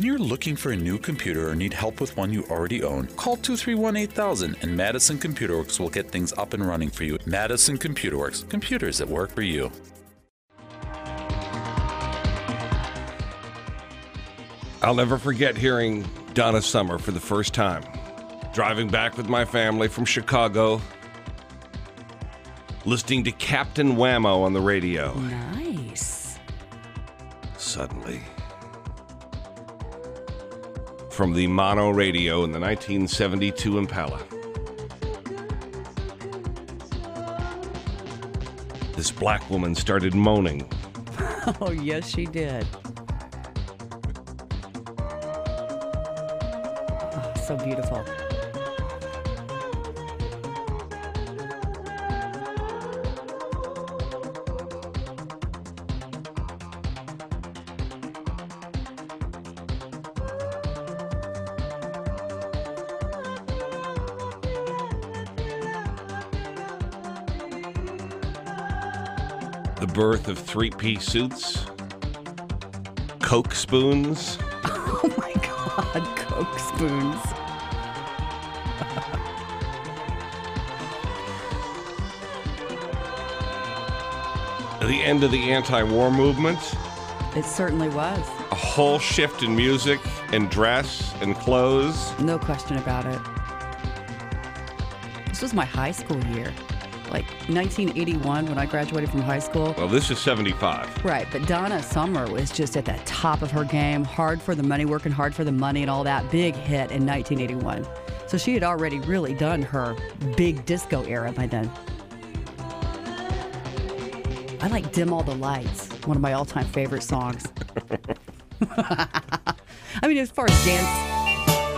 When you're looking for a new computer or need help with one you already own, call 231 8000 and Madison Computer Works will get things up and running for you. Madison Computer Works, computers that work for you. I'll never forget hearing Donna Summer for the first time. Driving back with my family from Chicago, listening to Captain Whammo on the radio. Nice. Suddenly, from the mono radio in the 1972 Impala, this black woman started moaning. Oh, yes, she did. Oh, so beautiful. Birth of three piece suits, Coke spoons. Oh my God, Coke spoons. the end of the anti war movement, It certainly was. a whole shift in music and dress and clothes. No question about it. This was my high school year, 1981 when I graduated from high school. Well, this is 75. Right, but Donna Summer was just at the top of her game, hard for the money, working hard for the money, and all that. Big hit in 1981. So she had already really done her big disco era by then. I like Dim All the Lights, one of my all time favorite songs. I mean, as far as dance,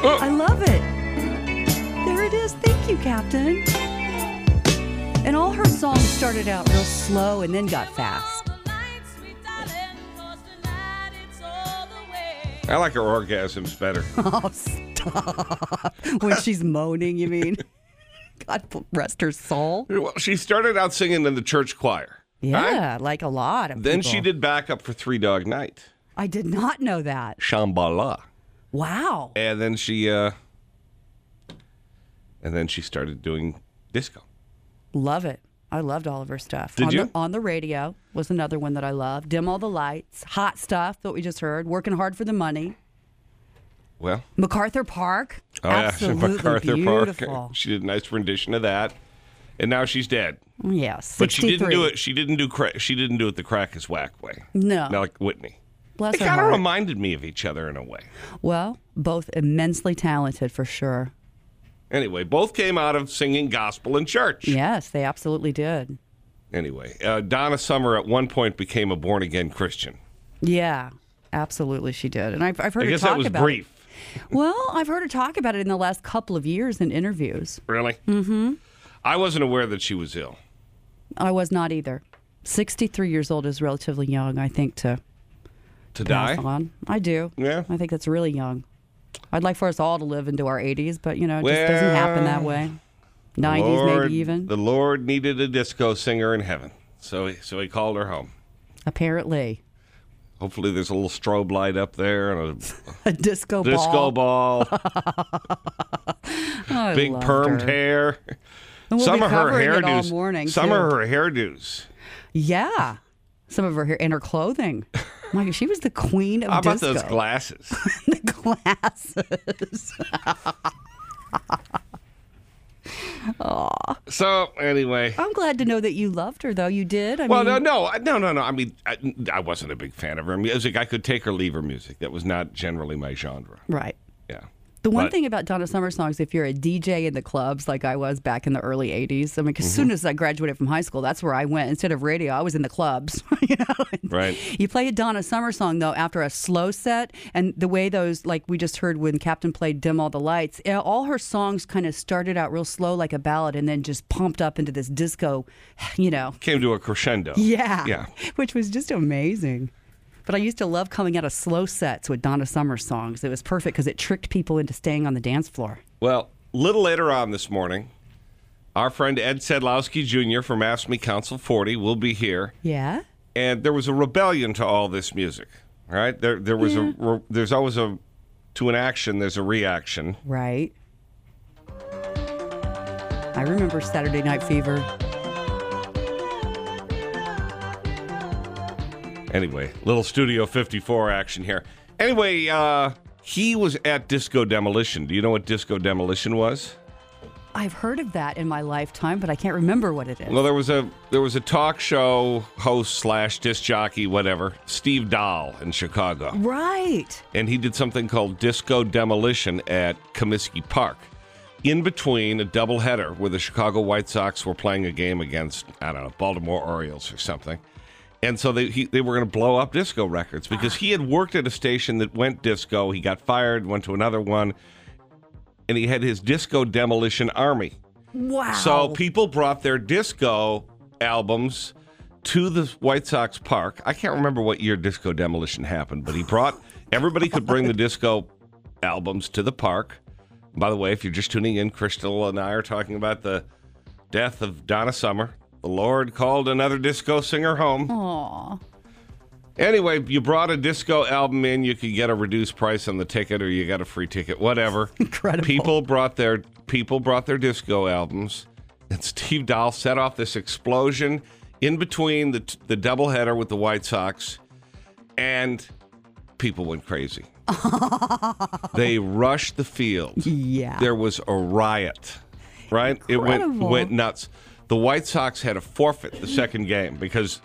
oh. I love it. There it is. Thank you, Captain. And all her songs started out real slow and then got fast. I like her orgasms better. Oh, stop. when she's moaning, you mean? God rest her soul. well, she started out singing in the church choir. right? Yeah, like a lot of Then people. she did backup for Three Dog Night, I did not know that. Shambala. Wow. And then she, uh, and then she started doing disco. Love it. I loved all of her stuff. Did on you? The, on the radio was another one that I loved. Dim all the lights. Hot stuff that we just heard. Working hard for the money. Well, MacArthur Park. oh Absolutely yeah, MacArthur beautiful. Park. She did a nice rendition of that, and now she's dead. Mm, yes. But she didn't do it. She didn't do. Cra- she didn't do it the crack is whack way. No. Not like Whitney. Bless They kind of reminded me of each other in a way. Well, both immensely talented for sure. Anyway, both came out of singing gospel in church. Yes, they absolutely did. Anyway, uh, Donna Summer at one point became a born again Christian. Yeah, absolutely, she did. And I've, I've heard I her guess talk that was about brief. it. Well, I've heard her talk about it in the last couple of years in interviews. Really? Mm-hmm. I wasn't aware that she was ill. I was not either. 63 years old is relatively young, I think, to To die? on. I do. Yeah. I think that's really young. I'd like for us all to live into our 80s, but, you know, it just doesn't happen that way. 90s, Lord- maybe even. The Lord needed a disco singer in heaven, so he, so he called her home. Apparently. Hopefully, there's a little strobe light up there and a A disco, disco ball. ball, big permed her. hair. We'll some of her hairdos. morning, some too. of her hairdos. Yeah. Some of her hair and her clothing. My she was the queen of How about disco. those glasses? the glasses. Aww. so anyway, I'm glad to know that you loved her, though. You did. I well, mean, no, no, no, no, no. I mean, I, I wasn't a big fan of her music. I could take or leave her music. That was not generally my genre. right. The one But- thing about Donna Summer songs, if you're a DJ in the clubs like I was back in the early 80s, I mean, Mm-hmm. as soon as I graduated from high school, that's where I went. Instead of radio, I was in the clubs. you know? Right. You play a Donna Summer song, though, after a slow set, and the way those, like we just heard when Captain played Dim All the Lights, eh, all her songs kind of started out real slow like a ballad and then just pumped up into this disco, you know. Came to a crescendo. Yeah. Yeah. Which was just amazing. But I used to love coming out of slow sets with Donna Summer songs. It was perfect because it tricked people into staying on the dance floor. Well, a little later on this morning, our friend Ed Sadlowski Jr. from AFSCME Council 40 will be here. Yeah? and there was a rebellion to all this music. Right there, there was a re- there's always a to an action, there's a reaction. Right. I remember Saturday Night Fever. Anyway, little Studio 54 action here. Anyway, uh, he was at Disco Demolition. Do you know what Disco Demolition was? I've heard of that in my lifetime, but I can't remember what it is. Well, there was a there was a talk show host slash disc jockey, whatever, Steve Dahl in Chicago, right. and he did something called Disco Demolition at Comiskey Park. In between a doubleheader where the Chicago White Sox were playing a game against I don't know Baltimore Orioles or something, and so they he, they were going to blow up disco records because he had worked at a station that went disco. He got fired, went to another one, and he had his disco demolition army. Wow. So people brought their disco albums to the White Sox park. I can't remember what year Disco Demolition happened, but he brought everybody could bring the disco albums to the park. By the way, if you're just tuning in, Crystal and I are talking about the death of Donna Summer. The Lord called another disco singer home. Aw. Anyway, you brought a disco album in, you could get a reduced price on the ticket or you got a free ticket, whatever. Incredible. People brought their people brought their disco albums, and Steve Dahl set off this explosion in between the the doubleheader with the White Sox, and people went crazy. they rushed the field. Yeah. There was a riot, right? It went went nuts. The White Sox had to forfeit the second game because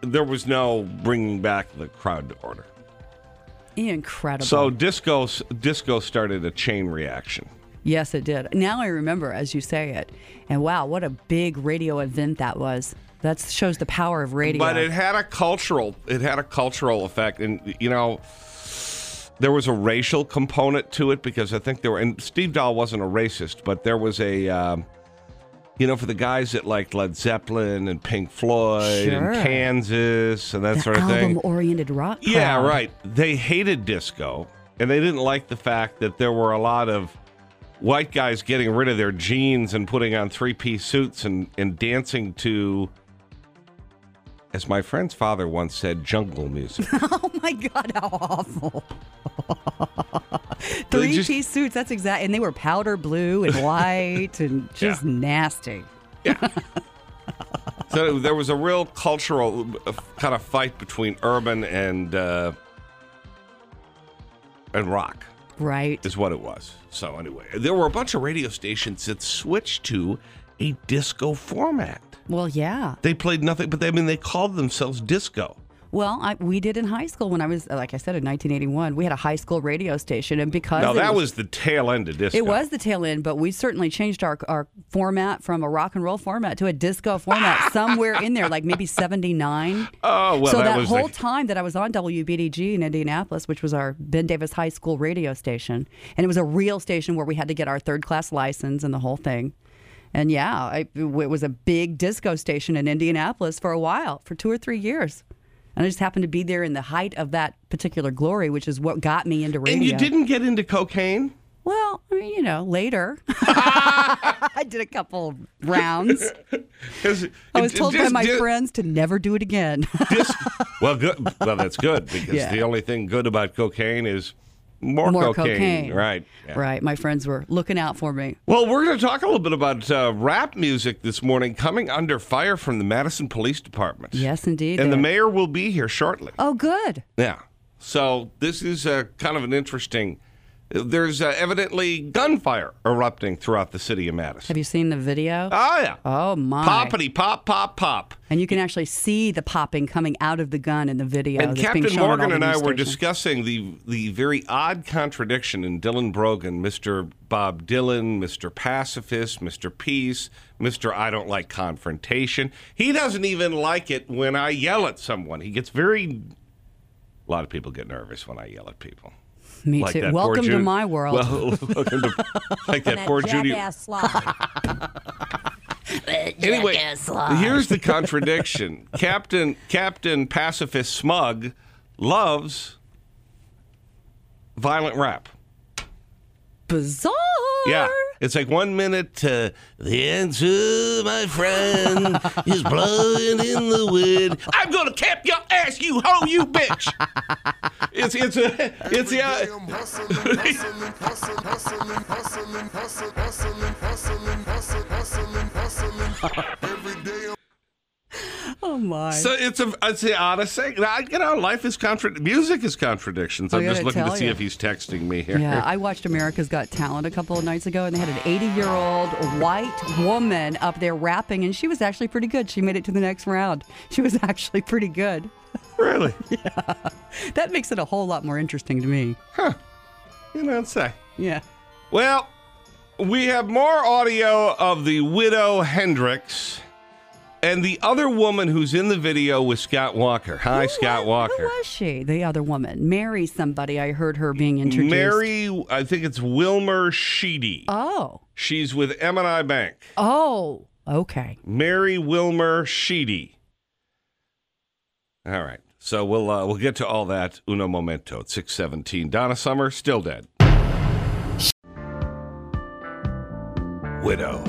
there was no bringing back the crowd to order. Incredible. So disco disco started a chain reaction. yes, it did. Now I remember as you say it. And wow, what a big radio event that was. That shows the power of radio. But it had a cultural it had a cultural effect and you know there was a racial component to it because I think there were and Steve Dahl wasn't a racist, but there was a um, you know, for the guys that liked Led Zeppelin and Pink Floyd Sure. and Kansas and that the sort of thing. album-oriented rock. Yeah, right. They hated disco, and they didn't like the fact that there were a lot of white guys getting rid of their jeans and putting on three piece suits and, and dancing to, as my friend's father once said, jungle music. Oh my God, how awful. Three just- piece suits, that's exact. And they were powder blue and white and just nasty. Yeah. so there was a real cultural uh, kind of fight between urban and uh, and rock. Right. is what it was. So anyway, there were a bunch of radio stations that switched to a disco format. Well, yeah. They played nothing, but they, I mean, they called themselves disco. Well, I, we did in high school when I was, like I said, in 1981. We had a high school radio station, and because Now that was the tail end of disco. It was the tail end, but we certainly changed our our format from a rock and roll format to a disco format somewhere in there, like maybe 79. Oh well, so that, that, was whole the, time that I was on WBDG in Indianapolis, which was our Ben Davis High School radio station, and it was a real station where we had to get our third class license and the whole thing. And yeah, I, it was a big disco station in Indianapolis for a while, for two or three years. And I just happened to be there in the height of that particular glory, which is what got me into radio. and you didn't get into cocaine. Well, I mean, you know, later. I did a couple rounds. I was told by my dis- friends to never do it again. dis- well, good. Well, that's good because Yeah. the only thing good about cocaine is more, More cocaine. cocaine. Right. Yeah. Right. My friends were looking out for me. Well, we're going to talk a little bit about uh, rap music this morning, coming under fire from the Madison Police Department. Yes, indeed. And the mayor will be here shortly. Oh, good. Yeah. So this is uh, kind of an interesting. There's uh, evidently gunfire erupting throughout the city of Madison. Have you seen the video? Oh yeah. oh, my. Poppity pop pop pop. And you can actually see the popping coming out of the gun in the video. And Captain Morgan and I were discussing the the very odd contradiction in Dylan Brogan, Mr. Bob Dylan, Mr. Pacifist, Mr. Peace, Mr. I don't like confrontation. He doesn't even like it when I yell at someone. He gets very a lot of people get nervous when I yell at people. Me Like too. that poor Welcome to my world. Well, welcome to like that poor Judy. Anyway, here's the contradiction. Captain Captain Pacifist Smug loves violent rap. Bizarre. Yeah. It's like one minute, uh, the answer, my friend, is blowing in the wind. I'm to cap your ass you hoe, you bitch. it's it's a it's yeah. I'm Oh my. So it's a it's the oddest thing. I- You know, life is contra- music is contradictions. Oh, I I'm just looking to see you. if he's texting me here. Yeah, I watched America's Got Talent a couple of nights ago, and they had an 80 year old white woman up there rapping, and she was actually pretty good. She made it to the next round. She was actually pretty good. Really? yeah. That makes it a whole lot more interesting to me. Huh? You don't say. Yeah. Well, we have more audio of the widow Hendricks and the other woman who's in the video with Scott Walker. Hi, Who Scott was- Walker. Who was she? The other woman, Mary somebody. I heard her being introduced. Mary, I think it's Wilmer Sheedy. Oh. She's with M&I Bank. Oh. Okay. Mary Wilmer Sheedy. All right. So we'll uh, we'll get to all that uno momento at 617. Donna Summer, still dead. Widow.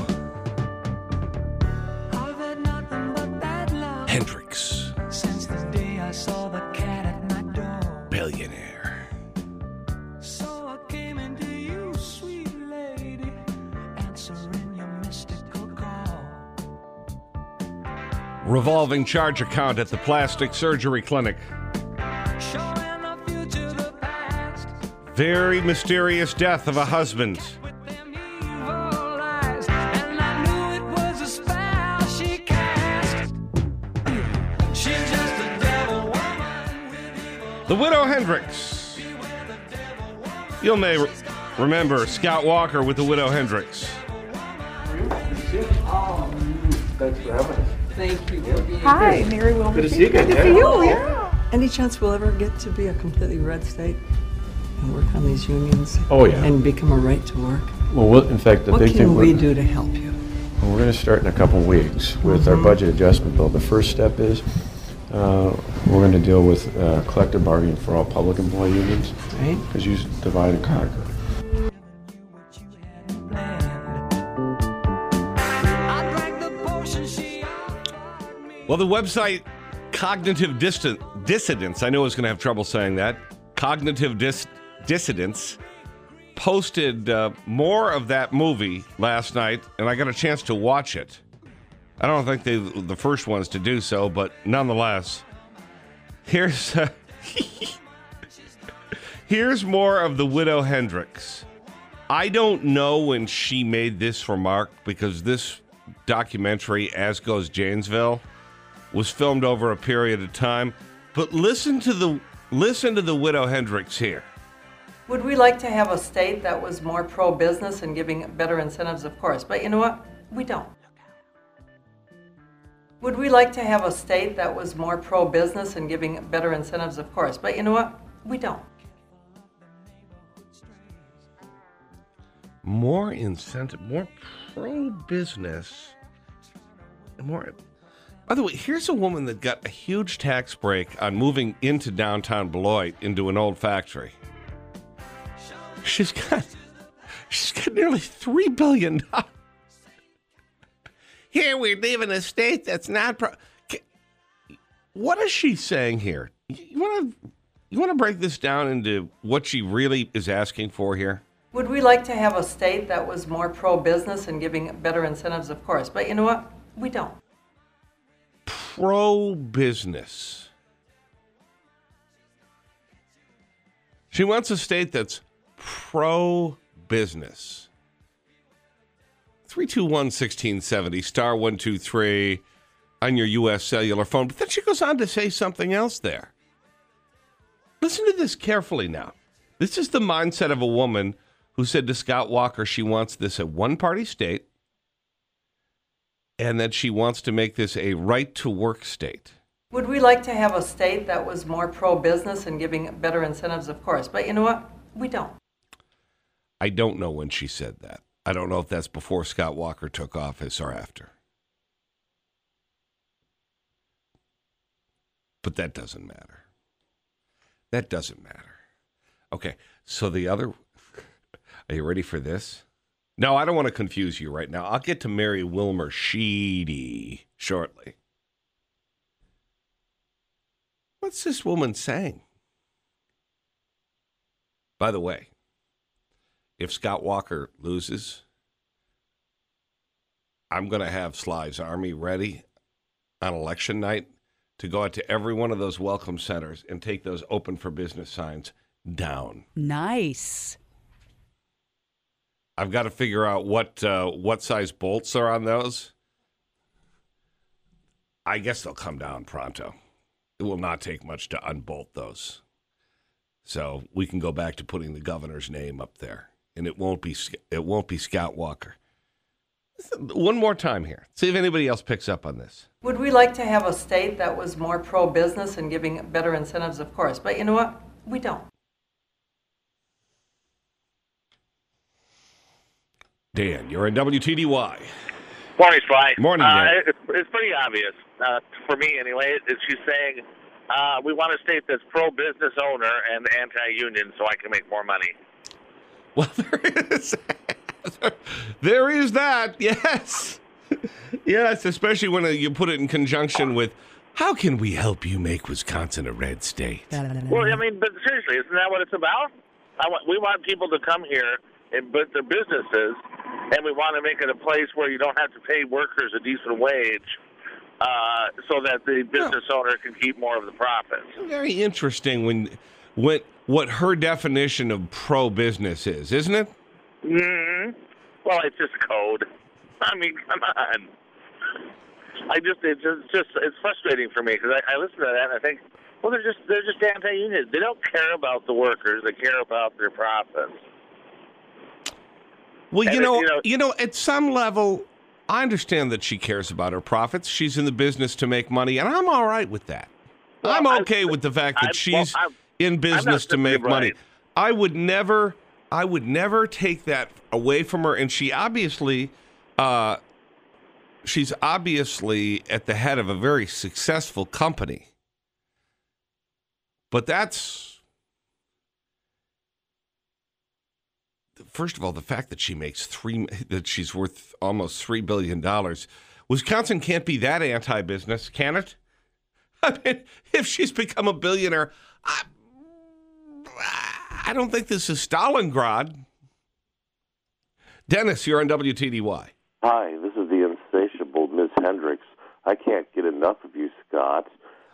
revolving charge account at the plastic surgery clinic. Very mysterious death of a husband. The Widow Hendricks. You may re- remember Scott Walker with the Widow Hendricks. Thanks for having us. Thank you for being Hi, Mary Wilmer. Good to see you. Good to see you, yeah. Any chance we'll ever get to be a completely red state and work on these unions? Oh, yeah. And become a right to work? Well, we'll- in fact, the What big thing can we do to help you? well, we're going to start in a couple weeks with our budget adjustment bill. The first step is uh, we're going to deal with uh, collective bargaining for all public employee unions Right? because you divide and conquer. Well, the website Cognitive Distant Dissidence, I know I was going to have trouble saying that. Cognitive Dis- Dissidence posted uh, more of that movie last night, and I got a chance to watch it. I don't think they the first ones to do so, but nonetheless, here's uh, here's more of the widow Hendricks. I don't know when she made this remark because this documentary, As Goes Janesville, was filmed over a period of time. But listen to the listen to the widow Hendricks here. Would we like to have a state that was more pro-business and giving better incentives? Of course, but you know what? We don't. Would we like to have a state that was more pro-business and giving better incentives? Of course, but you know what? We don't. More incentive, more pro business, more. By the way, here's a woman that got a huge tax break on moving into downtown Beloit into an old factory. She's got, she's got nearly three billion dollars. Here we live in a state that's not pro. What is she saying here? You want to, you want to break this down into what she really is asking for here? Would we like to have a state that was more pro-business and giving better incentives? Of course, but you know what? We don't. Pro business. She wants a state that's pro business. 321 1670, star 123 on your U.S. cellular phone. But then she goes on to say something else there. Listen to this carefully now. This is the mindset of a woman who said to Scott Walker she wants this a one party state and that she wants to make this a right to work state. Would we like to have a state that was more pro-business and giving better incentives? Of course, but you know what? We don't. I don't know when she said that. I don't know if that's before Scott Walker took office or after. But that doesn't matter. That doesn't matter. Okay, so the other. Are you ready for this? No, I don't want to confuse you right now. I'll get to Mary Wilmer Sheedy shortly. What's this woman saying? By the way, if Scott Walker loses, I'm going to have Sly's Army ready on election night to go out to every one of those welcome centers and take those open for business signs down. Nice. I've got to figure out what uh, what size bolts are on those. I guess they'll come down pronto. It will not take much to unbolt those. So we can go back to putting the governor's name up there, and it won't be it won't be Scott Walker. One more time here. See if anybody else picks up on this. Would we like to have a state that was more pro-business and giving better incentives? Of course. But you know what? We don't. Dan, you're in WTDY. Morning, Sly. Morning, uh, Dan. it's, it's pretty obvious, uh, for me anyway, that she's saying uh, we want a state that's pro-business owner and anti-union so I can make more money. Well, there is. there is that. Yes. Yes, especially when uh, you put it in conjunction with how can we help you make Wisconsin a red state? Well, I mean, but seriously, isn't that what it's about? I want, we want people to come here and put their businesses, and we want to make it a place where you don't have to pay workers a decent wage, uh, so that the business owner can keep more of the profits. Very interesting when when what her definition of pro business is, isn't it? hmm Well, it's just code. I mean, come on. I just it's just, just it's frustrating for me because I, I listen to that and I think, well, they're just they're just anti-union. They don't care about the workers. They care about their profits. Well, you And it- know, you know- you know, at some level, I understand that she cares about her profits. She's in the business to make money, and I'm all right with that. Well, I'm I- okay with the fact that I- she's well, in business to make you're money. I would never, I would never take that away from her. And she obviously, uh, she's obviously at the head of a very successful company. But that's first of all the fact that she makes three that she's worth almost three billion dollars. Wisconsin can't be that anti-business, can it? I mean, if she's become a billionaire, I, I don't think this is Stalingrad. Dennis, you're on WTDY. Hi, this is the insatiable Ms. Hendricks. I can't get enough of you, Scott.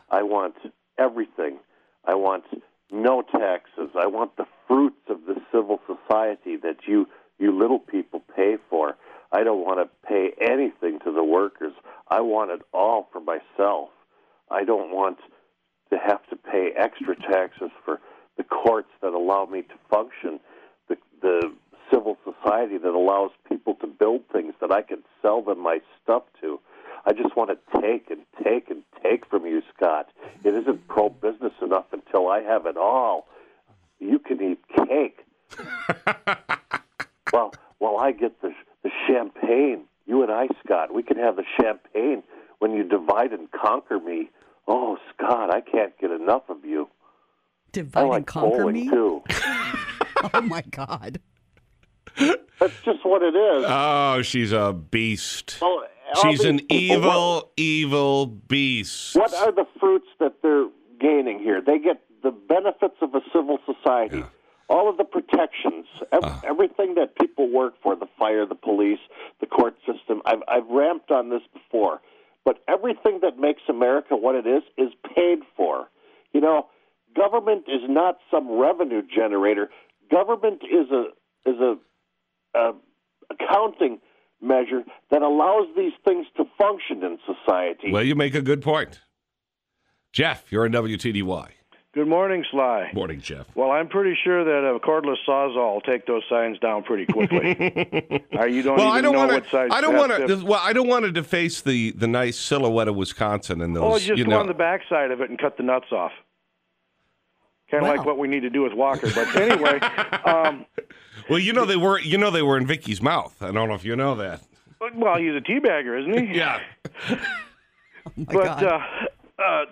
I want everything. I want no taxes. I want the fruits of the civil society that you you little people pay for. I don't want to pay anything to the workers. I want it all for myself. I don't want to have to pay extra taxes for the courts that allow me to function, the the civil society that allows people to build things that I can sell them my stuff to. I just want to take and take and take from you, Scott. It isn't pro business enough until I have it all. You can eat cake. well, well, I get the the champagne. You and I, Scott, we can have the champagne when you divide and conquer me. Oh, Scott, I can't get enough of you. Divide I like and conquer me? too. Oh my God. That's just what it is. Oh, she's a beast. Oh, well, She's an people, evil, evil beast. What are the fruits that they're gaining here? They get the benefits of a civil society, all of the protections, ev- Uh. everything that people work for the fire, the police, the court system. I've, I've ramped on this before, but everything that makes America what it is is paid for. You know, government is not some revenue generator. Government is a is a, a accounting measure that allows these things to function in society. Well, you make a good point. Jeff, you're on WTDY. Good morning, Sly. Morning, Jeff. Well, I'm pretty sure that a cordless sawzall will take those signs down pretty quickly. Or you don't well, even I don't know want what size. to. I don't want to. Well, I don't want to deface the the nice silhouette of Wisconsin and those. Oh, just you go know. on the backside of it and cut the nuts off. Kind of Wow. like what we need to do with Walker. But anyway, um, well, you know they were. You know they were in Vicky's mouth. I don't know if you know that. well, he's a teabagger, isn't he? Yeah. Oh my but God. uh, uh,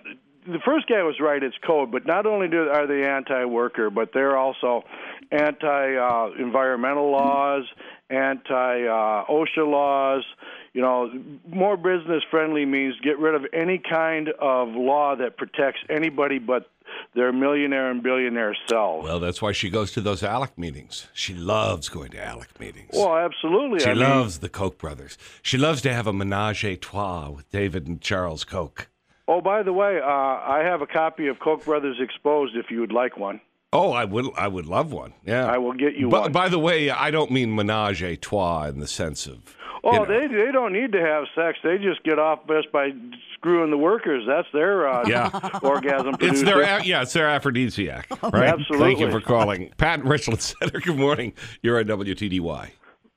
the first guy was right. It's code, but not only do are they anti-worker, but they're also anti-environmental uh, laws, anti-OSHA uh, laws. You know, more business-friendly means get rid of any kind of law that protects anybody but their millionaire and billionaire selves. Well, that's why she goes to those ALEC meetings. She loves going to ALEC meetings. Well, absolutely. She I mean, loves the Koch brothers. She loves to have a menage a trois with David and Charles Koch. Oh, by the way, uh, I have a copy of Koch Brothers Exposed. If you would like one, Oh, I would, I would love one. Yeah, I will get you But one. by the way, I don't mean menage a trois in the sense of. Oh, you know. they they don't need to have sex. They just get off best by screwing the workers. That's their uh, Yeah. orgasm It's their yeah, it's their aphrodisiac, right? Absolutely. Thank you for calling, Pat Richland Center. Good morning. You're on WTDY.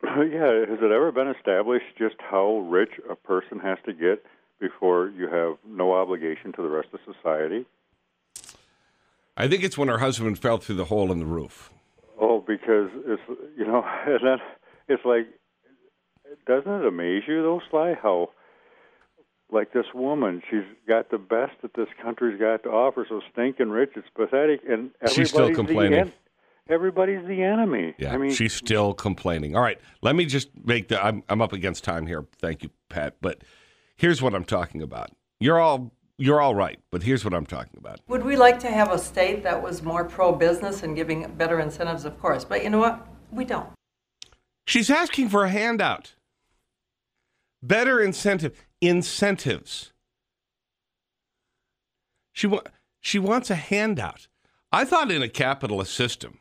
Yeah, has it ever been established just how rich a person has to get before you have no obligation to the rest of society? I think it's when her husband fell through the hole in the roof. Oh, because it's you know, and then it's like, doesn't it amaze you though, Sly, how like this woman, she's got the best that this country's got to offer, so stinking rich, it's pathetic, and everybody's She's still the complaining. en- everybody's the enemy. Yeah, I mean, she's still complaining. All right, let me just make the. I'm I'm up against time here. Thank you, Pat. But here's what I'm talking about. You're all you're all right, but here's what I'm talking about. Would we like to have a state that was more pro-business and giving better incentives? Of course, but you know what? We don't. She's asking for a handout. Better incentive incentives. She wa- she wants a handout. I thought in a capitalist system,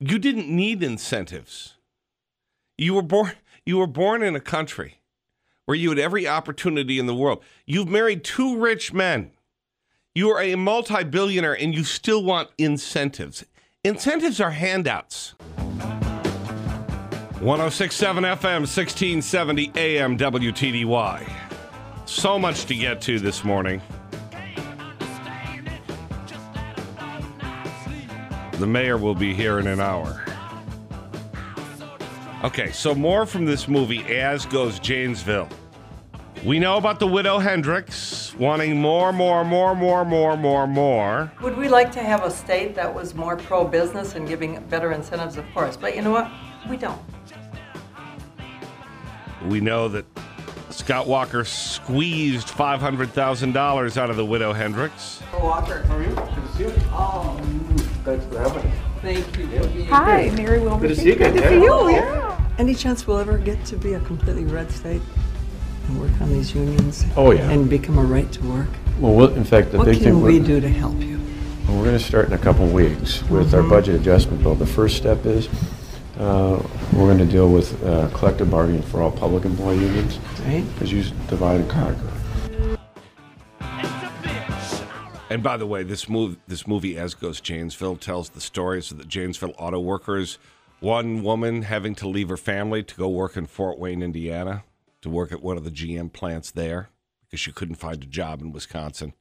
you didn't need incentives. You were born you were born in a country where you had every opportunity in the world. You've married two rich men. You are a multi-billionaire and you still want incentives. Incentives are handouts. 1067 FM, 1670 AM WTDY. So much to get to this morning. The mayor will be here in an hour. Okay, so more from this movie, As Goes Janesville. We know about the widow Hendricks wanting more, more, more, more, more, more, more. Would we like to have a state that was more pro-business and giving better incentives? Of course, but you know what? We don't. We know that Scott Walker squeezed $500,000 out of the widow Hendricks. Walker, how are you? Good to see you. Oh, mm. thanks for having us. Thank you. Hi, Mary Wilmer. Good to see you Good to see you. Yeah. Yeah. Any chance we'll ever get to be a completely red state and work on these unions? Oh, yeah. And become a right to work? Well, we'll in fact, the What big can thing we we're, do to help you? well, we're going to start in a couple weeks with our Mhm. budget adjustment bill. The first step is uh, we're going to deal with uh, collective bargaining for all public employee unions. Right. Because you divide and conquer. And by the way, this move, this movie, As Goes Janesville, tells the stories of the Janesville auto workers. One woman having to leave her family to go work in Fort Wayne, Indiana, to work at one of the GM plants there because she couldn't find a job in Wisconsin.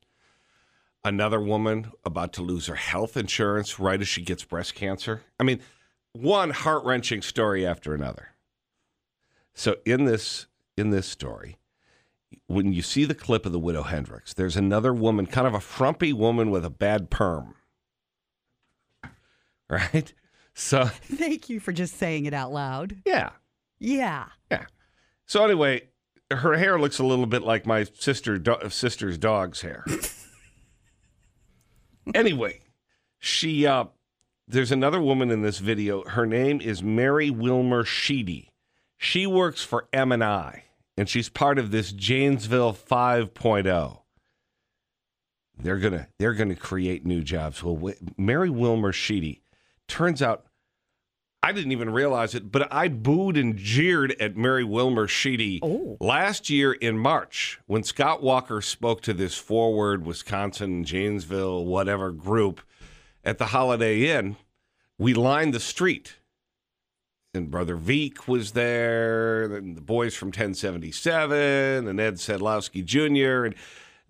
Another woman about to lose her health insurance right as she gets breast cancer. I mean, one heart wrenching story after another. So in this in this story, when you see the clip of the widow Hendricks, there's another woman, kind of a frumpy woman with a bad perm. Right? So Thank you for just saying it out loud. yeah. Yeah. Yeah. So anyway, her hair looks a little bit like my sister do- sister's dog's hair. anyway, she uh there's another woman in this video. Her name is Mary Wilmer Sheedy. She works for M&I and she's part of this Janesville 5.0. They're going to they're going to create new jobs. Well, Mary Wilmer Sheedy turns out I didn't even realize it, but I booed and jeered at Mary Wilmer Sheedy oh. last year in March when Scott Walker spoke to this forward Wisconsin, Janesville, whatever group at the Holiday Inn. We lined the street. And Brother Veek was there, and the boys from 1077, and Ed Sadlowski Jr., and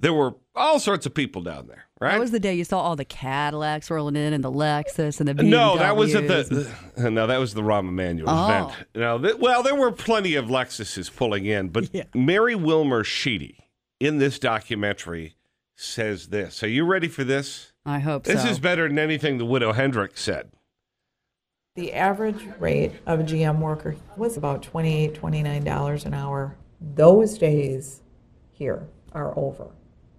there were all sorts of people down there, right? That was the day you saw all the Cadillacs rolling in and the Lexus and the BMWs. No, that was at the, the uh, no, that was the Rahm Emanuel Oh. event. No, th- well, there were plenty of Lexuses pulling in, but Mary Wilmer Sheedy in this documentary says this. Are you ready for this? I hope so. This so. is better than anything the widow Hendricks said. The average rate of a GM worker was about $28, $29 an hour. Those days here are over.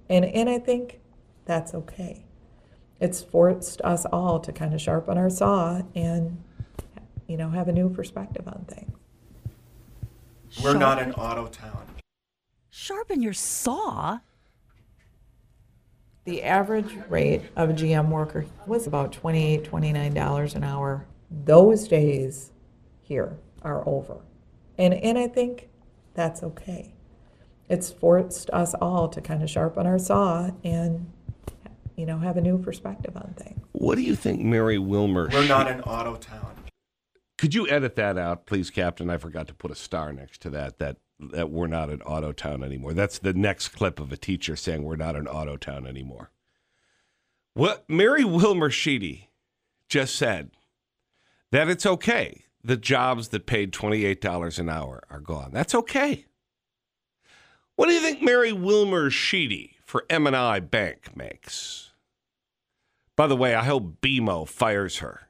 And, and I think that's okay. It's forced us all to kind of sharpen our saw and, you know, have a new perspective on things. We're not an auto town. Sharpen your saw. The average rate of a GM worker was about $28, $29 an hour. Those days here are over. And, and I think that's okay. It's forced us all to kind of sharpen our saw and, you know, have a new perspective on things. What do you think Mary Wilmer? We're not an auto town. Could you edit that out, please, Captain? I forgot to put a star next to that. That that we're not an auto town anymore. That's the next clip of a teacher saying we're not an auto town anymore. What Mary Wilmer Sheedy just said that it's okay. The jobs that paid twenty eight dollars an hour are gone. That's okay. What do you think Mary Wilmer Sheedy for M and I Bank makes? By the way, I hope BMO fires her.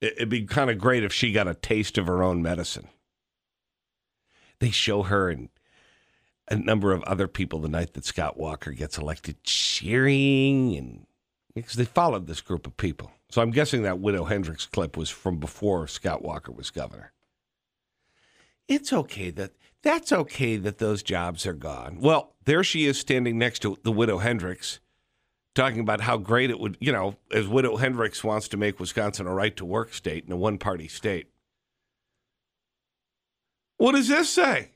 It- It'd be kind of great if she got a taste of her own medicine. They show her and a number of other people the night that Scott Walker gets elected cheering and because they followed this group of people. So I'm guessing that Widow Hendricks clip was from before Scott Walker was governor. It's okay that that's okay that those jobs are gone. Well, there she is standing next to the Widow Hendricks talking about how great it would, you know, as Widow Hendricks wants to make Wisconsin a right to work state and a one party state. What does this say?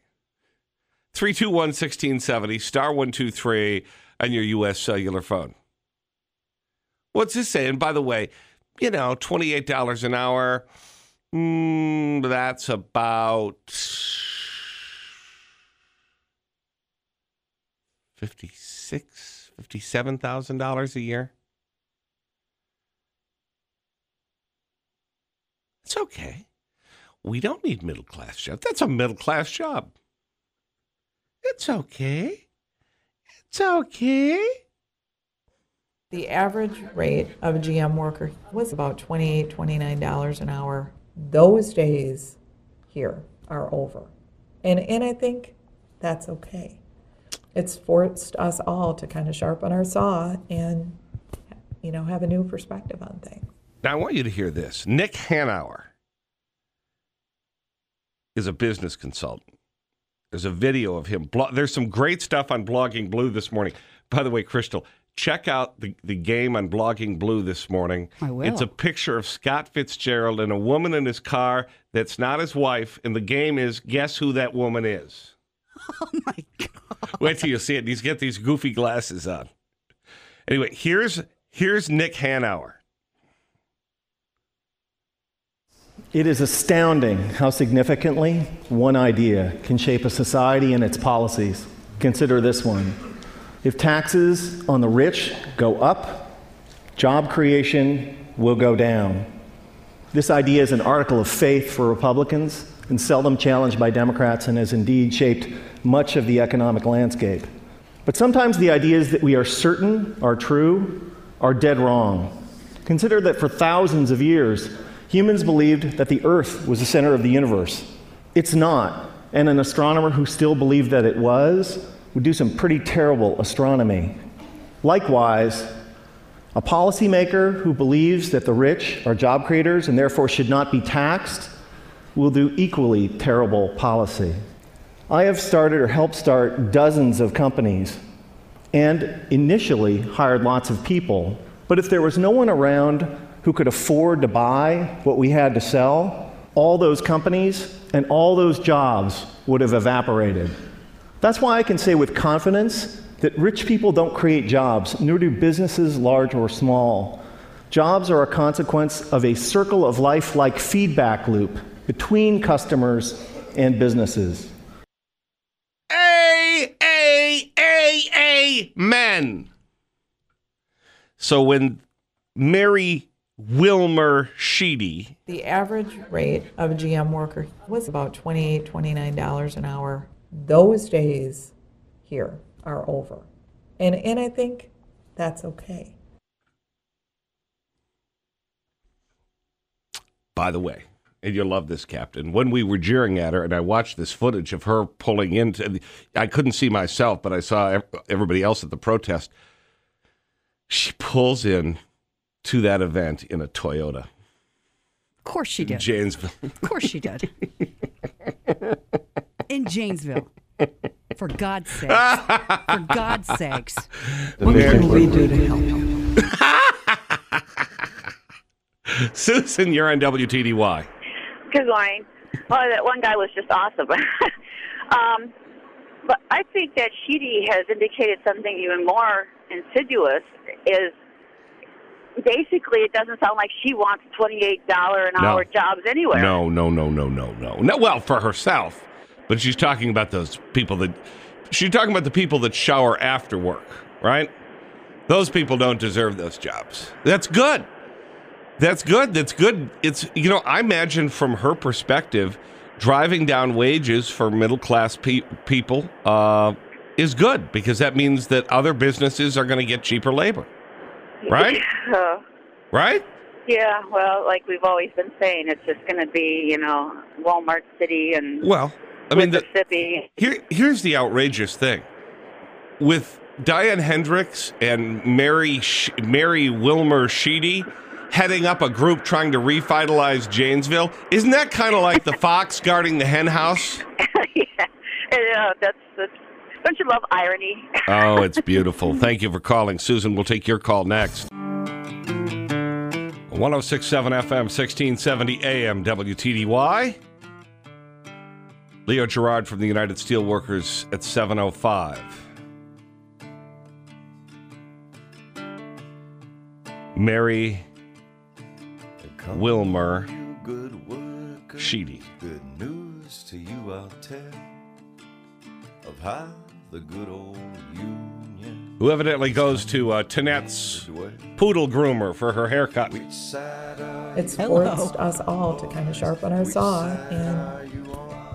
321 1670, star 123 on your U.S. cellular phone. What's this say? And by the way, you know, $28 an hour, mm, that's about 56 $57,000 a year. It's okay. We don't need middle class jobs. That's a middle class job. It's okay. It's okay. The average rate of a GM worker was about $28, $29 an hour. Those days here are over. And, and I think that's okay. It's forced us all to kind of sharpen our saw and, you know, have a new perspective on things. Now, I want you to hear this. Nick Hanauer is a business consultant. There's a video of him. There's some great stuff on Blogging Blue this morning. By the way, Crystal, check out the, the game on Blogging Blue this morning. I will. It's a picture of Scott Fitzgerald and a woman in his car that's not his wife. And the game is guess who that woman is? Oh my God. Wait till you see it. He's got these goofy glasses on. Anyway, here's here's Nick Hanauer. It is astounding how significantly one idea can shape a society and its policies. Consider this one. If taxes on the rich go up, job creation will go down. This idea is an article of faith for Republicans and seldom challenged by Democrats and has indeed shaped much of the economic landscape. But sometimes the ideas that we are certain are true are dead wrong. Consider that for thousands of years, humans believed that the Earth was the center of the universe. It's not. And an astronomer who still believed that it was would do some pretty terrible astronomy. Likewise, a policymaker who believes that the rich are job creators and therefore should not be taxed will do equally terrible policy. I have started or helped start dozens of companies and initially hired lots of people. But if there was no one around who could afford to buy what we had to sell, all those companies and all those jobs would have evaporated. That's why I can say with confidence that rich people don't create jobs, nor do businesses large or small. Jobs are a consequence of a circle of life like feedback loop between customers and businesses. A A A Men. So when Mary Wilmer Sheedy The average rate of a GM worker was about $28, $29 an hour. Those days here are over. And, and I think that's okay. By the way, and you'll love this, Captain. When we were jeering at her, and I watched this footage of her pulling into, I couldn't see myself, but I saw everybody else at the protest. She pulls in to that event in a Toyota. Of course she did. Janesville. Of course she did. In Janesville. For God's sakes. For God's sakes. What can we do to help you? Susan, you're on WTDY. Good morning. Well, that one guy was just awesome. um, but I think that Sheedy has indicated something even more insidious. Is basically it doesn't sound like she wants twenty-eight dollar an No. hour jobs anywhere. No, no, no, no, no, no. No, well, for herself, but she's talking about those people that she's talking about the people that shower after work, right? Those people don't deserve those jobs. That's good. That's good. That's good. It's you know, I imagine from her perspective, driving down wages for middle class pe- people uh, is good because that means that other businesses are going to get cheaper labor, right? Uh, right? yeah. Well, like we've always been saying, it's just going to be you know Walmart City and Well, I mean, the, Mississippi. Here, here's the outrageous thing: with Diane Hendricks and Mary Sh- Mary Wilmer Sheedy heading up a group trying to revitalize Janesville, isn't that kind of like the fox guarding the hen house? yeah, uh, that's, that's. Don't you love irony? Oh, it's beautiful. Thank you for calling, Susan. We'll take your call next. 1067 FM, 1670 AM, WTDY. Leo Gerard from the United Steelworkers at 705. Mary Wilmer Sheedy. Good news to you I'll tell of how the good old Union who evidently goes to uh, Tanette's poodle groomer for her haircut. It's forced us all to kind of sharpen our saw and,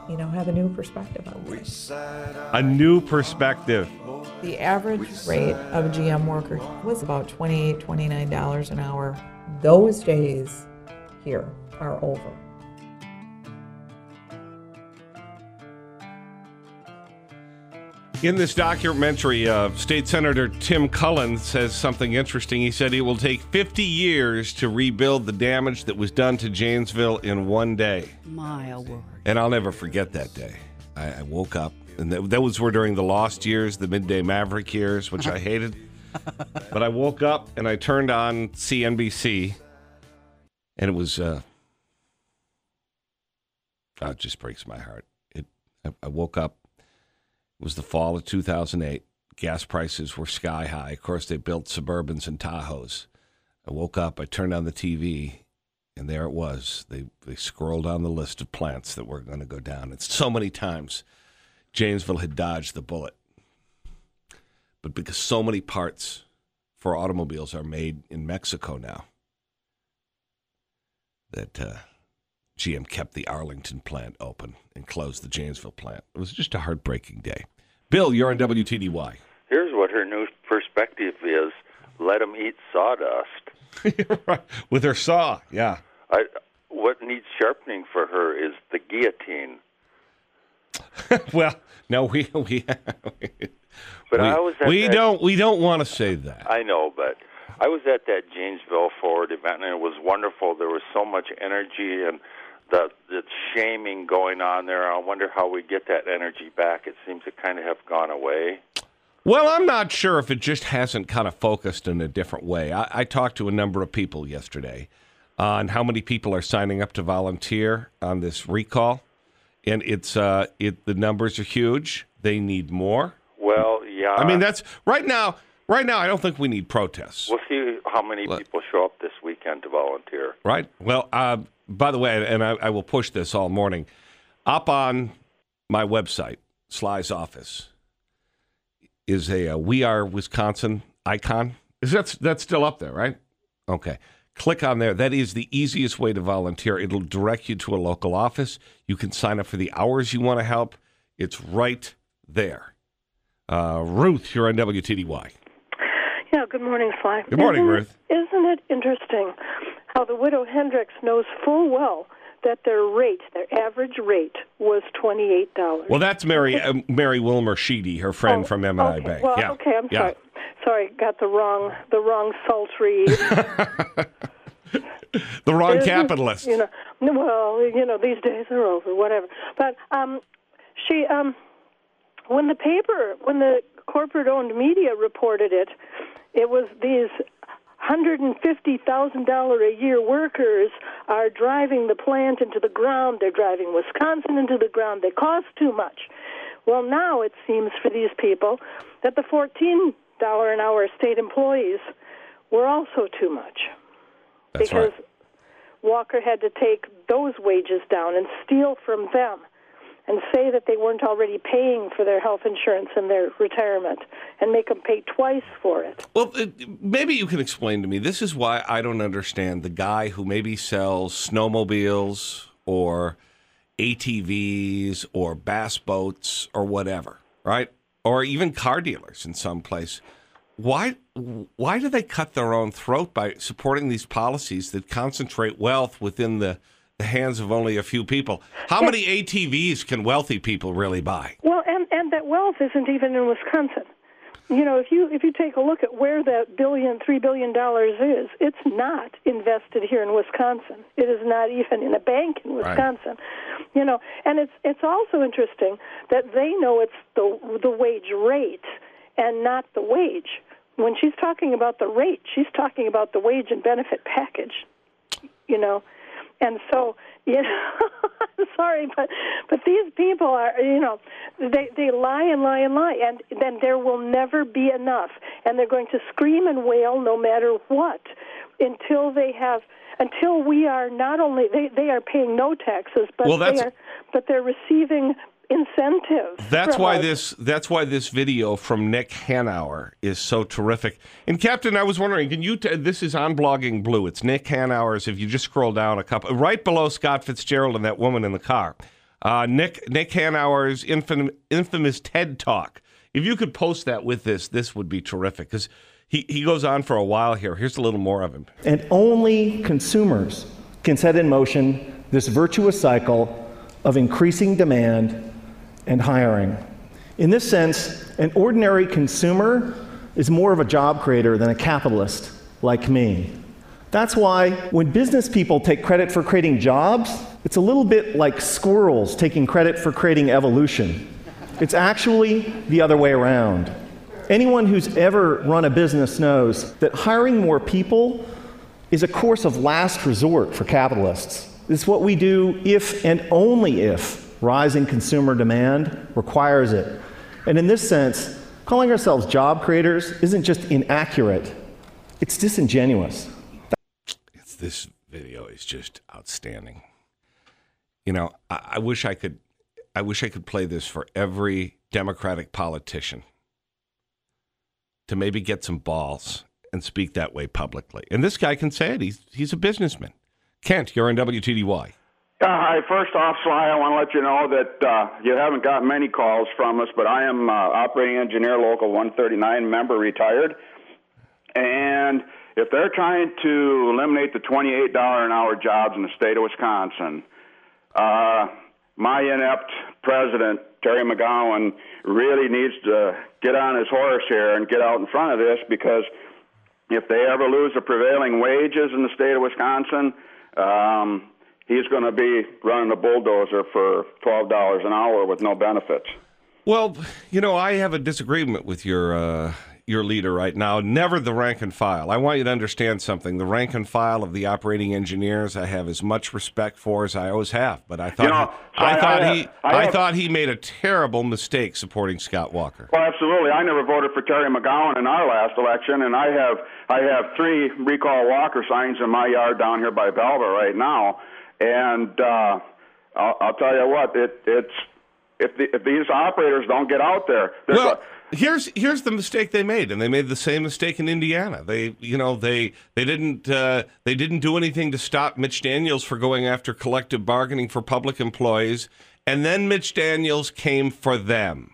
you know, have a new perspective on things. A new perspective. The average rate of a GM worker was about $28, $29 an hour. Those days here are over. In this documentary, uh, State Senator Tim Cullen says something interesting. He said it will take 50 years to rebuild the damage that was done to Janesville in one day. My word. And I'll never forget that day. I, I woke up, and th- those were during the Lost years, the Midday Maverick years, which I hated. but I woke up and I turned on CNBC, and it was. Uh, oh, it just breaks my heart. It. I, I woke up. It was the fall of 2008. Gas prices were sky high. Of course, they built Suburbans and Tahoes. I woke up. I turned on the TV, and there it was. They they scrolled down the list of plants that were going to go down. And so many times Janesville had dodged the bullet, but because so many parts for automobiles are made in Mexico now, that uh, GM kept the Arlington plant open and closed the Janesville plant. It was just a heartbreaking day. Bill, you're on WTDY. Here's what her new perspective is: let them eat sawdust. With her saw, yeah. I, what needs sharpening for her is the guillotine. well, no, we we But we, I was we don't we don't want to say that. I know, but I was at that Janesville Forward event, and it was wonderful. There was so much energy and the the shaming going on there. I wonder how we get that energy back. It seems to kind of have gone away. Well, I'm not sure if it just hasn't kind of focused in a different way. I, I talked to a number of people yesterday on how many people are signing up to volunteer on this recall, and it's uh, it the numbers are huge. They need more. Well, yeah. I mean, that's right now. Right now, I don't think we need protests. We'll see how many people show up this weekend to volunteer. Right. Well, uh, by the way, and I, I will push this all morning. Up on my website, Sly's office, is a, uh "We Are Wisconsin" icon. Is that that's still up there, right? Okay. Click on there. That is the easiest way to volunteer. It'll direct you to a local office. You can sign up for the hours you want to help. It's right there. Uh, Ruth, you're on WTDY. Good morning, Sly. Good morning, isn't, Ruth. Isn't it interesting how the widow Hendricks knows full well that their rate, their average rate, was twenty-eight dollars? Well, that's Mary uh, Mary Wilmer Sheedy, her friend from M&I okay. Bank. Well, yeah. okay, I'm yeah. sorry. Sorry, got the wrong the wrong sultry. The wrong Isn't- capitalist. You know, well, you know, these days are over, whatever. But um, she, um, when the paper, when the corporate-owned media reported it, it was these hundred and fifty thousand dollar a year workers are driving the plant into the ground. They're driving Wisconsin into the ground. They cost too much. Well, now it seems for these people that the fourteen dollar an hour state employees were also too much That's because right. Walker had to take those wages down and steal from them and say that they weren't already paying for their health insurance and their retirement and make them pay twice for it. Well, maybe you can explain to me. This is why I don't understand the guy who maybe sells snowmobiles or ATVs or bass boats or whatever, right? Or even car dealers in some place. Why why do they cut their own throat by supporting these policies that concentrate wealth within the, the hands of only a few people? How many ATVs can wealthy people really buy? Well, and and that wealth isn't even in Wisconsin. You know, if you if you take a look at where that billion, three billion dollars is, it's not invested here in Wisconsin. It is not even in a bank in Right. Wisconsin. You know, and it's it's also interesting that they know it's the the wage rate and not the wage. When she's talking about the rate, she's talking about the wage and benefit package. You know, and so you know, I'm sorry, but but these people are you know they they lie and lie and lie, and then there will never be enough, and they're going to scream and wail no matter what until they have until we are not only they they are paying no taxes, but Well, they are but they're receiving incentives. That's why us. this that's why this video from Nick Hanauer is so terrific. And Captain, I was wondering, can you? T- this is on Blogging Blue. It's Nick Hanauer's. If you just scroll down a couple, right below Scott Fitzgerald and that woman in the car, uh, Nick Nick Hanauer's infam- infamous TED Talk. If you could post that with this, this would be terrific because he he goes on for a while here. Here's a little more of him. And only consumers can set in motion this virtuous cycle of increasing demand and hiring. In this sense, an ordinary consumer is more of a job creator than a capitalist like me. That's why when business people take credit for creating jobs, it's a little bit like squirrels taking credit for creating evolution. It's actually the other way around. Anyone who's ever run a business knows that hiring more people is a course of last resort for capitalists. It's what we do if and only if rising consumer demand requires it. And in this sense, calling ourselves job creators isn't just inaccurate, it's disingenuous. It's, this video is just outstanding. You know, I, I wish I could. I wish I could play this for every Democratic politician to maybe get some balls and speak that way publicly. And this guy can say it. He's he's a businessman. Kent, you're on WTDY. Uh, hi, first off, Sly, I want to let you know that uh, you haven't got many calls from us, but I am uh, operating engineer, local 139, member retired. And if they're trying to eliminate the $28 an hour jobs in the state of Wisconsin, uh, my inept president, Terry McGowan, really needs to get on his horse here and get out in front of this because if they ever lose the prevailing wages in the state of Wisconsin, um, he's going to be running a bulldozer for twelve dollars an hour with no benefits. Well, you know, I have a disagreement with your uh, your leader right now. Never the rank and file. I want you to understand something. The rank and file of the operating engineers, I have as much respect for as I always have. But I thought You know, I, I- thought I he have- I I have- thought he made a terrible mistake supporting Scott Walker. Well, absolutely. I never voted for Terry McGowan in our last election, and I have I have three recall Walker signs in my yard down here by Belva right now. And uh, I'll, I'll tell you what, it, it's if, the, if these operators don't get out there, Well, here's here's the mistake they made, and they made the same mistake in Indiana. They, you know, they they didn't uh, they didn't do anything to stop Mitch Daniels for going after collective bargaining for public employees, and then Mitch Daniels came for them.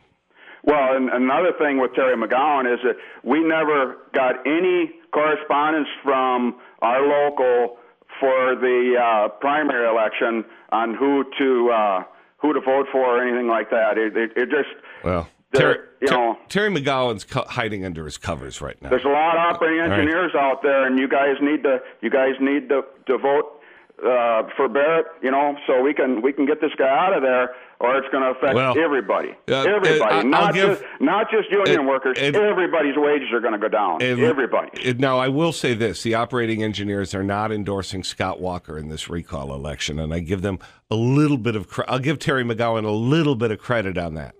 Well, and another thing with Terry McGowan is that we never got any correspondence from our local for the uh, primary election on who to uh, who to vote for or anything like that. It, it, it just Well, Terry, you know- Terry McGowan's co- hiding under his covers right now. there's a lot of operating All right. engineers out there, and you guys need to you guys need to, to vote uh, for Barrett. You know, so we can we can get this guy out of there, or it's going to affect Well, everybody. uh, uh, everybody, I- I'll not give- just not just union uh, workers. and- everybody's wages are going to go down. And- everybody. and Now, I will say this the operating engineers are not endorsing Scott Walker in this recall election, and I give them a little bit of credit. I'll give Terry McGowan a little bit of credit on that.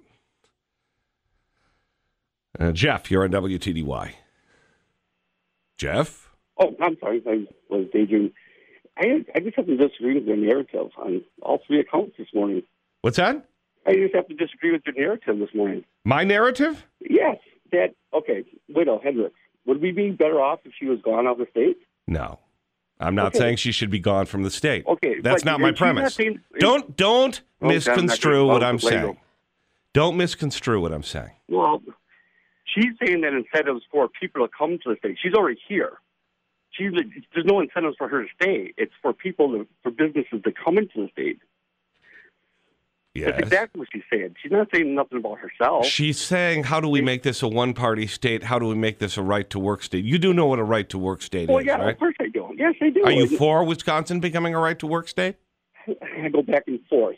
Uh, Jeff, you're on WTDY. Jeff? Oh, I'm sorry. I was daydreaming. I, I just have to disagree with your narrative on all three accounts this morning. What's that? I just have to disagree with your narrative this morning. My narrative? Yes, that okay. Widow Hendricks, would we be better off if she was gone out of the state? No. I'm not Okay. saying she should be gone from the state. Okay, That's not my she's not premise. saying- don't don't God, I'm not misconstrue what I'm saying. Don't misconstrue what I'm saying. Well, she's saying that incentives for people to come to the state. She's already here. She's there's no incentives for her to stay. It's for people to, for businesses to come into the state. Yes. That's exactly what she's saying. She's not saying nothing about herself. She's saying, how do we make this a one party state? How do we make this a right to work state? You do know what a right to work state well, is, yeah, right? of course I do. Yes, I do. Are you for Wisconsin becoming a right to work state? I go back and forth.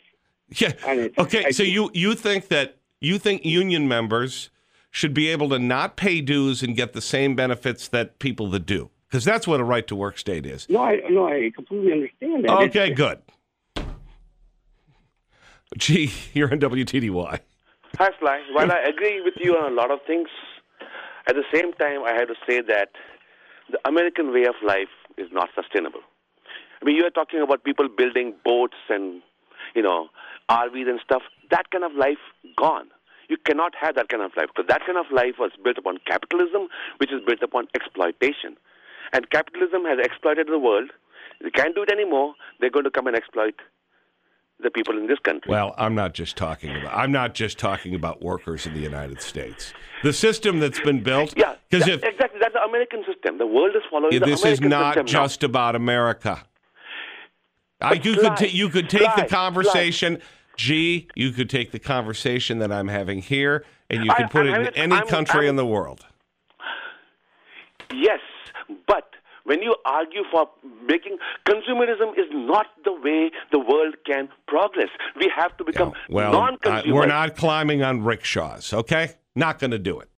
Yeah. Okay, I- so you you think that you think union members should be able to not pay dues and get the same benefits that people that do? Because that's what a right to work state is. No, I no, I completely understand that. Okay, It's- good. Gee, you're on WTDY. Hi, Sly. While I agree with you on a lot of things, at the same time, I have to say that the American way of life is not sustainable. I mean, you are talking about people building boats and, you know, RVs and stuff. That kind of life gone. You cannot have that kind of life because that kind of life was built upon capitalism, which is built upon exploitation. And capitalism has exploited the world. They can't do it anymore. They're going to come and exploit the people in this country. Well, I'm not just talking about I'm not just talking about workers in the United States. The system that's been built Yeah, that- if exactly. That's the American system. The world is following the this is not system now. just about America. I, you could you could take the conversation. Gee, you could take the conversation that I'm having here, and you I- could put I'm it in any I'm- country I'm- in the world. Yes, but when you argue for making consumerism is not the way the world can progress. We have to become Well, non uh, we're not climbing on rickshaws. Okay, not going to do it.